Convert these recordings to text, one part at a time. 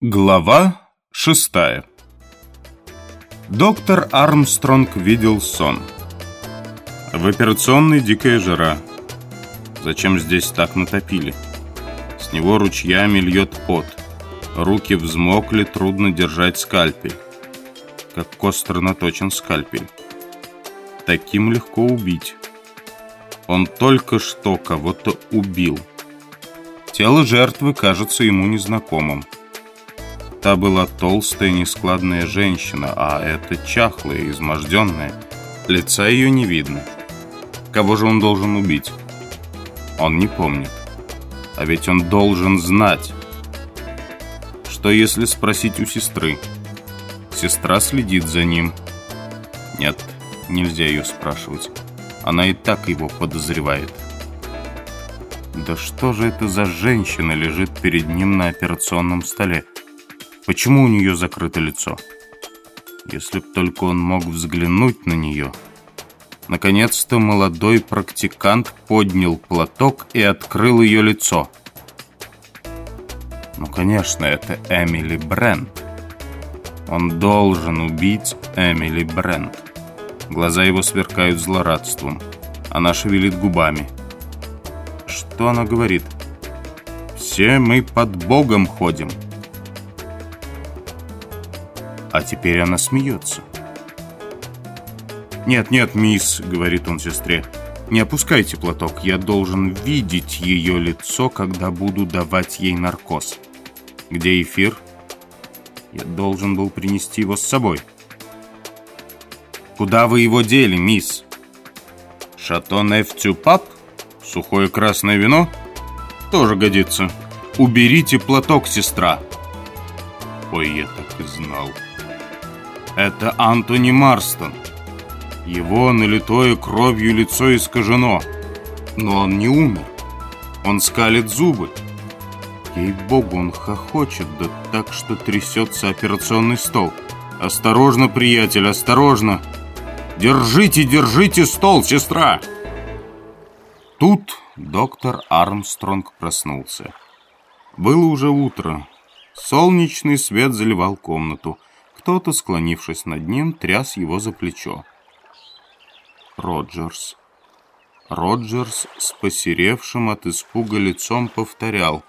Глава шестая Доктор Армстронг видел сон. В операционной дикая жара. Зачем здесь так натопили? С него ручьями льет пот. Руки взмокли, трудно держать скальпель. Как костро наточен скальпель. Таким легко убить. Он только что кого-то убил. Тело жертвы кажется ему незнакомым. Та была толстая, нескладная женщина, а эта чахлая, изможденная. Лица ее не видно. Кого же он должен убить? Он не помнит. А ведь он должен знать. Что если спросить у сестры? Сестра следит за ним. Нет, нельзя ее спрашивать. Она и так его подозревает. Да что же это за женщина лежит перед ним на операционном столе? Почему у нее закрыто лицо? Если б только он мог взглянуть на нее. Наконец-то молодой практикант поднял платок и открыл ее лицо. Ну, конечно, это Эмили Брент. Он должен убить Эмили Брент. Глаза его сверкают злорадством. Она шевелит губами. Что она говорит? «Все мы под Богом ходим». А теперь она смеется. «Нет, нет, мисс», — говорит он сестре, — «не опускайте платок. Я должен видеть ее лицо, когда буду давать ей наркоз. Где эфир? Я должен был принести его с собой». «Куда вы его дели, мисс?» «Шато Нефтюпап? Сухое красное вино?» «Тоже годится. Уберите платок, сестра». «Ой, я так и знал». Это Антони Марстон. Его налитое кровью лицо искажено. Но он не умер. Он скалит зубы. Ей-богу, он хохочет, да так, что трясется операционный стол. «Осторожно, приятель, осторожно! Держите, держите стол, сестра!» Тут доктор Армстронг проснулся. Было уже утро. Солнечный свет заливал комнату. Кто-то, склонившись над ним, тряс его за плечо. Роджерс. Роджерс с посеревшим от испуга лицом повторял.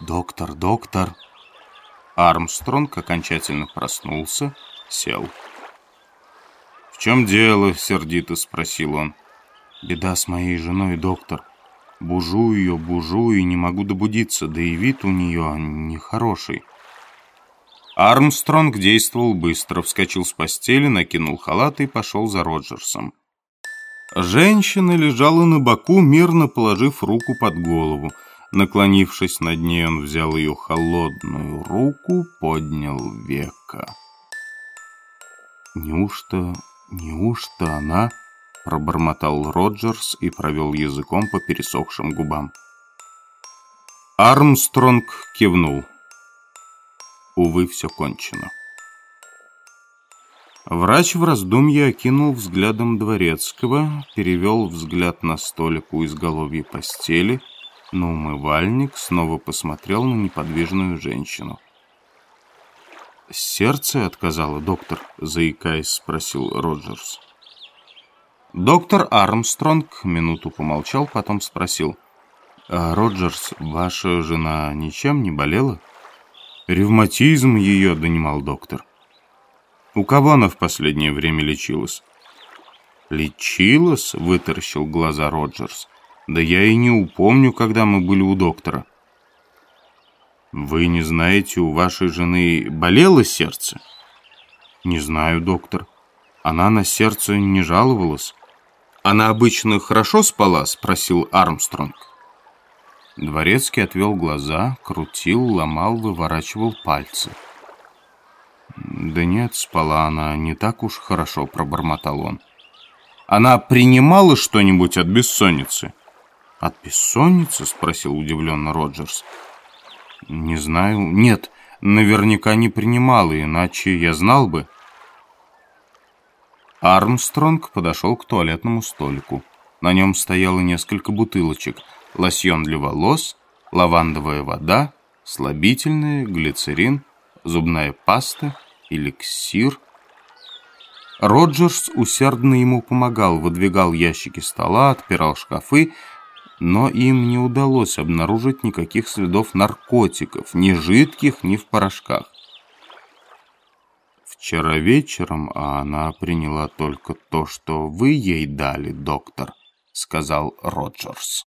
«Доктор, доктор!» Армстронг окончательно проснулся, сел. «В чем дело?» — сердито спросил он. «Беда с моей женой, доктор. Бужу ее, бужу и не могу добудиться, да и вид у нее нехороший». Армстронг действовал быстро, вскочил с постели, накинул халат и пошел за Роджерсом. Женщина лежала на боку, мирно положив руку под голову. Наклонившись над ней, он взял ее холодную руку, поднял века. «Неужто, неужто она?» — пробормотал Роджерс и провел языком по пересохшим губам. Армстронг кивнул. Увы, все кончено. Врач в раздумье окинул взглядом Дворецкого, перевел взгляд на столик у изголовья постели, на умывальник, снова посмотрел на неподвижную женщину. «Сердце отказало, доктор?» — заикаясь, спросил Роджерс. Доктор Армстронг минуту помолчал, потом спросил. «А, «Роджерс, ваша жена ничем не болела?» Ревматизм ее донимал доктор. У кого она в последнее время лечилась? «Лечилась?» — вытаращил глаза Роджерс. «Да я и не упомню, когда мы были у доктора». «Вы не знаете, у вашей жены болело сердце?» «Не знаю, доктор. Она на сердце не жаловалась». «Она обычно хорошо спала?» — спросил Армстронг. Дворецкий отвел глаза, крутил, ломал, выворачивал пальцы. «Да нет, спала она не так уж хорошо», — пробормотал он. «Она принимала что-нибудь от бессонницы?» «От бессонницы?» — спросил удивленно Роджерс. «Не знаю. Нет, наверняка не принимала, иначе я знал бы». Армстронг подошел к туалетному столику. На нем стояло несколько бутылочек — лосьон для волос, лавандовая вода, Слабительное, глицерин, зубная паста, эликсир. Роджерс усердно ему помогал, выдвигал ящики стола, отпирал шкафы, но им не удалось обнаружить никаких следов наркотиков, ни жидких, ни в порошках. Вчера вечером а она приняла только то, что вы ей дали, доктор, сказал Роджерс.